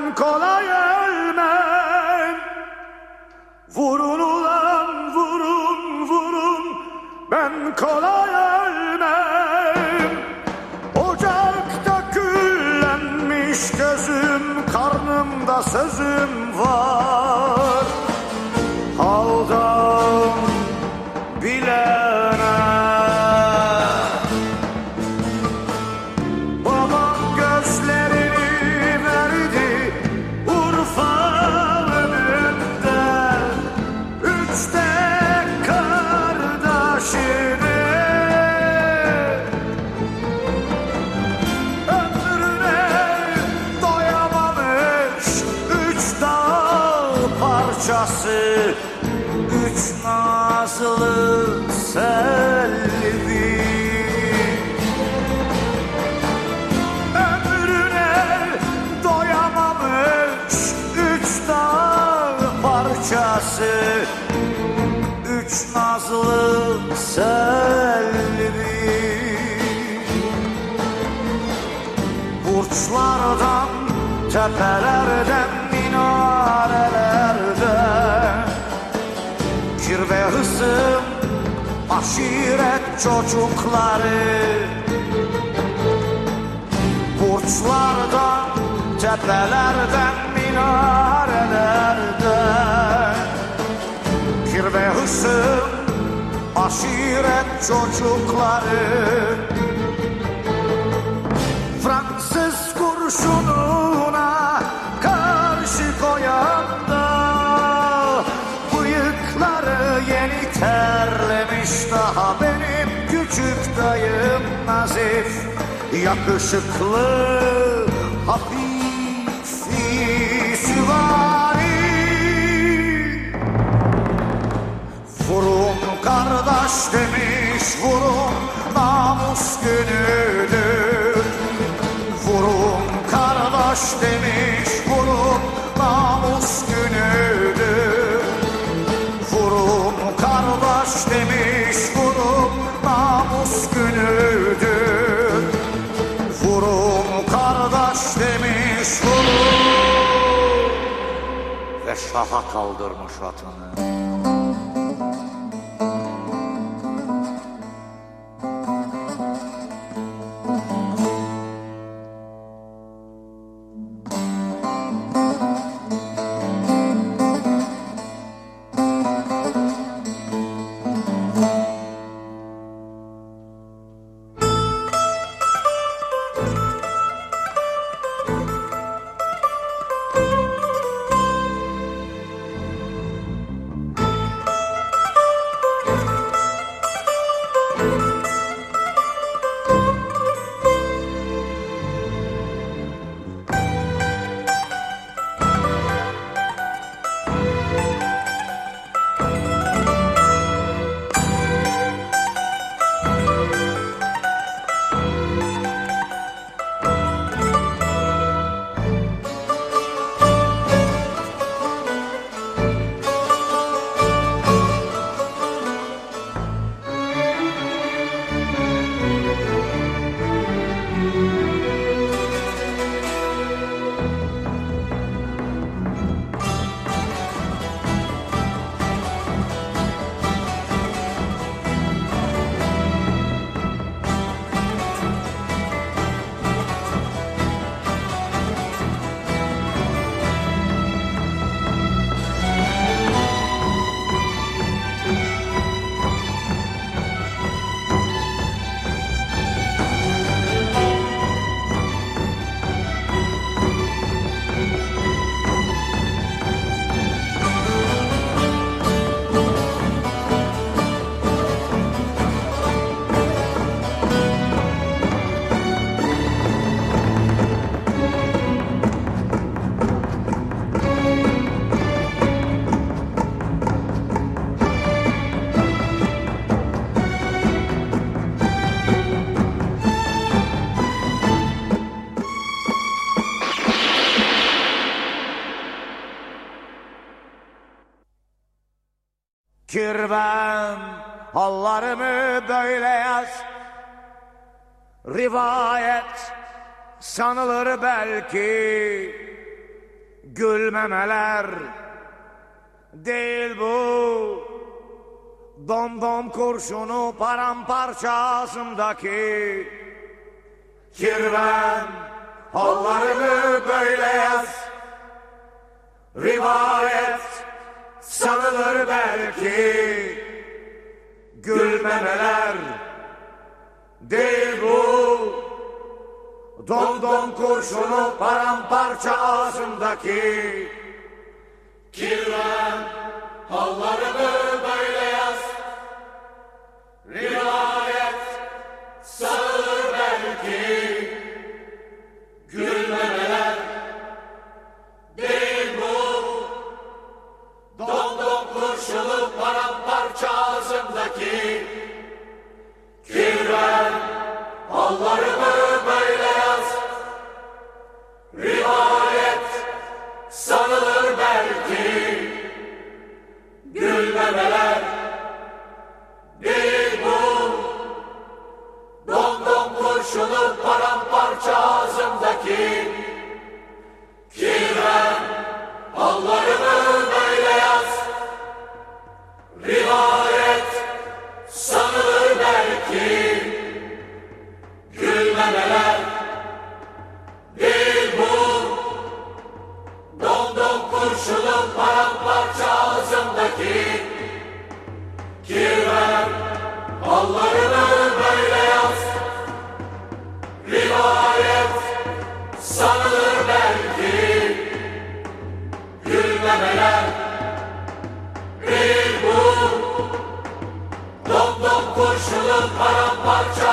Ben kolay ölmem. Vurun ulan vurun vurun. Ben kolay ölmem. Ocakta küllenmiş gözüm. Karnımda sözüm var. Parçası Üç nazlı selvi. Ömrüne doyamamış üç dağ parçası Üç nazlı selvi. Burçlardan, tepelerden, aşiret çocukları. Burçlardan, tepelerden, minarelerden. Kirve hısım, aşiret çocukları. Fransız kurşununa daha benim küçük dayım Nazif. Yakışıklı hafif süvari. Vurun kardeş demiş vurun namus günüdür demiş vurun namus günüdür. Vurun kardeş demiş vurun Ve şaha kaldırmış atını Kirven hallarımı böyle yaz. Rivayet sanılır belki Gülmemeler değil bu. Dom dom kurşunu paramparça ağzımdaki. Kirven hallarımı böyle yaz. Rivayet sanılır belki. Gülmemeler değil bu. Dom dom kurşunu paramparça ağzımdaki Kirven kurşunu paramparça ağzımdaki Kirven hallarımı böyle yaz. Rivayet sanılır belki Gülmemeler hallarımı böyle Rivayet sanılır belki Gülmemeler değil. Bu. Dom dom kurşunu paramparça